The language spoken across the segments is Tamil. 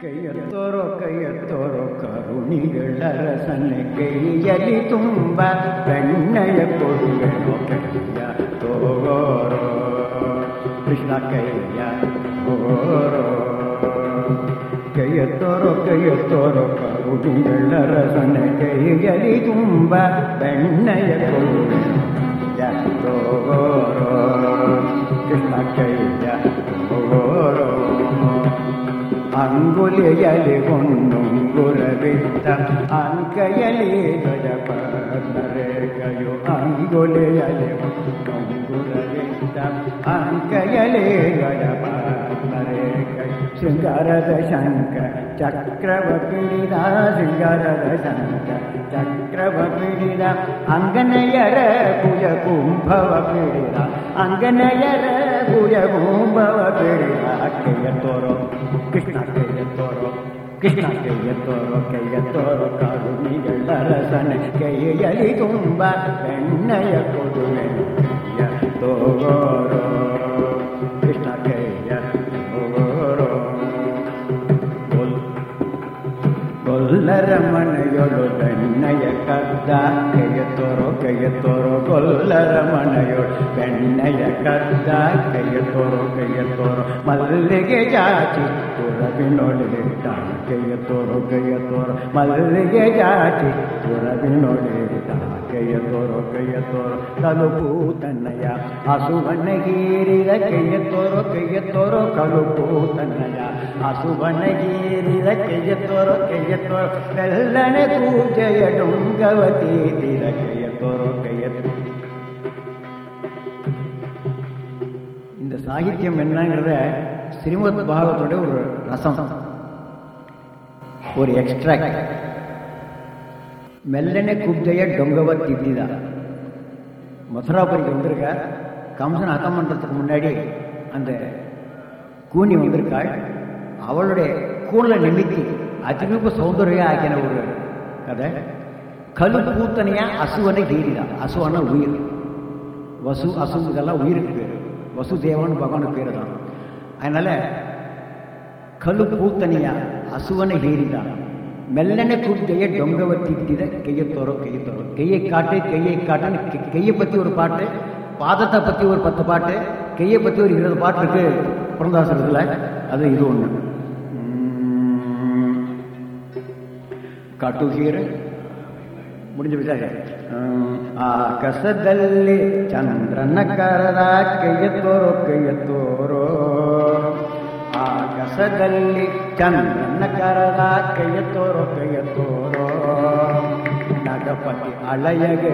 ಕೈಯತ್ತೋರೋ ಕೈಯತ್ತೋರೋ ಕರುಣಿಗಳರಸನೆ ಕೈಯಲ್ಲಿ ತುಂಬ ಬೆಣ್ಣೆಯ ಕೊಡುವೆನೋ ಕೈಯ ತೋರೋ ಕೃಷ್ಣ ಕೈಯ ತೋರೋ ಕೈಯತ್ತೋರೋ ಕೈಯತ್ತೋರೋ ಕರುಣಿಗಳರಸನೆ ಕೈಯಲ್ಲಿ ತುಂಬ ಬೆಣ್ಣೆಯ ಕೊಡುವೆನೋ ಅಂಗುಲಿಯಲಿ ಹೊಣ್ಣುಂಗುರವಿದ್ದ ಅಂಕಯಲಿ ಗಜಪರೇಖೆಯು ಅಂಗುಲಿಯಲಿ ಹೊಣ್ಣುಂಗುರವಿದ್ದ ಅಂಕಯಲಿ ಗಜಪರೇಖೆ ಶೃಂಗಾರದ ಶಂಕ ಚಕ್ರವ ಪಿಡಿದ ಶೃಂಗಾರದ ಶಂಕ ಚಕ್ರವ ಪಿಡಿದ ಅಂಗನೆಯರ ಕುಜ ಕುಂಭವ ಪಿಡಿದ ಅಂಗನೆಯರ ಕುಜ ಕುಂಭವ ಪಿಡಿದ ಕೈಯ ತೋರೋ ಕೈಯ ತೋರೋ ಕೈಯ ತೋರೋ ಕರುಣಿಗಳ ರಸನೆ ಕೈಯಲ್ಲಿ ತುಂಬ ಬೆಣ್ಣೆಯ ಕೊಡುವೆ ಕೈಯ ತೋರೋ ಕೃಷ್ಣ ಕೈಯ ತೋರೋ ಗೊಲ್ಲರ ಮನೆಯೊಳು ಬೆಣ್ಣೆಯ ಕದ್ದ ಕೈಯ ತೋರೋ ಕೈಯ ತೋರೋ ಗೊಲ್ಲರ ಮನೆಯೊಳು ಬೆಣ್ಣೆಯ ಕದ್ದ ಕೈಯ ತೋರೋ ಕೈಯ ತೋರೋ ಮಲ್ಲಿಗೆ ಜಾತಿ ತುರಬಿನೊಳಿಟ್ಟ தாக்கைய தொரக்கைய தோற மல்லிகை ஜாட்டி துறவினொடே தாக்கைய தொரக்கைய தோற தலுப்பு தன்னையா அசுவண்ண கீரில கைய தோற கைய தோற கலுப்பு தன்னையா அசுவண்ண கீரில கைய தோற கைய தோற வெள்ளன பூஜைய டொங்கவதி திர கைய தோற கைய இந்த சாகித்யம் என்னங்கிறத ஸ்ரீமத் பாகவத்தோட ஒரு ரசம். ஒரு எக்ஸ்ட்ராக்ட் மெல்லனை குப்தைய டொங்கவ திதிதா மதுராபுரிக்கு வந்திருக்கார் கம்சன் அகம் பண்ணுறதுக்கு முன்னாடி அந்த கூனி வந்திருக்காள். அவளுடைய கூணலை நிமித்தி அதிரூப சௌந்தர்யா ஆக்கின ஒரு கதை. கழு பூத்தனையா அசுவனை தான் அசுவனா உயிர். வசு அசு இதெல்லாம் உயிருக்கு பேர். வசுதேவன் பகவானுக்கு பேர் தான் அதனால கழு பூத்தனியா அசுவனை ஹீரிதான் மெல்லனை கூப்பிட்டைய டொங்கவ திட்டித கையத்தோரோ கையத்தோரோ கையை காட்டு கையை காட்டுன்னு கெ- கையை பற்றி ஒரு பாட்டு பாதத்தை பற்றி ஒரு பத்து பாட்டு கையை பற்றி ஒரு இருபது பாட்டு இருக்கு புரந்தாசனத்தில் அது இது ஒன்று ಕಾಟುಗೀರ முடிஞ்சு ಬಿಟ್ಟಾಗ ಆಕಾಶದಲ್ಲಿ ಚಂದ್ರನ ಕರದ ಕೈಯ ತೋರೋ ಆಕಾಶದಲ್ಲಿ ಚಂದ್ರನ ಕರದ ಕೈಯ ತೋರೋ ಕೈಯ ತೋರೋ. ನಗಪತಿ ಅಳಯಗೆ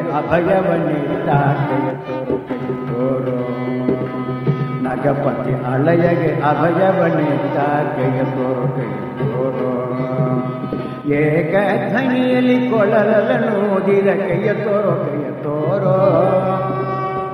ನೀಡಿದ ಕೈಯ ತೋರೋ ಕೈಯ ತೋರೋ. ನಗಪತಿ ಅಳಯಗೆ ನೀಡಿದ ಕೈಯ ತೋರೋ ಕೈಯ ತೋರೋ. ಏಕ ಧ್ವನಿಯಲ್ಲಿ ನೋಡಿದ ಕೈಯ ತೋರೋ ಕೈಯ ತೋರೋ.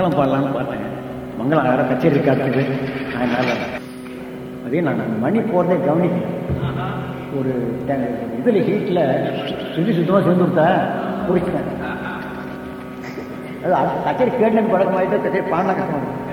மங்களம் பாடலான்னு பார்த்தேன். மங்களம் வேற கச்சேரி காட்டுது அதனால அதே நான் மணி போகிறதே கவனிக்கல. ஒரு இதில் ஹீட்டில் சுற்றி சுத்தமாக சேர்ந்து கொடுத்தா குடிச்சிட்டேன். அது அது கச்சேரி கேட்டேன்னு பழக்கமாயிட்டு கச்சேரி பாடினா கஷ்டமாக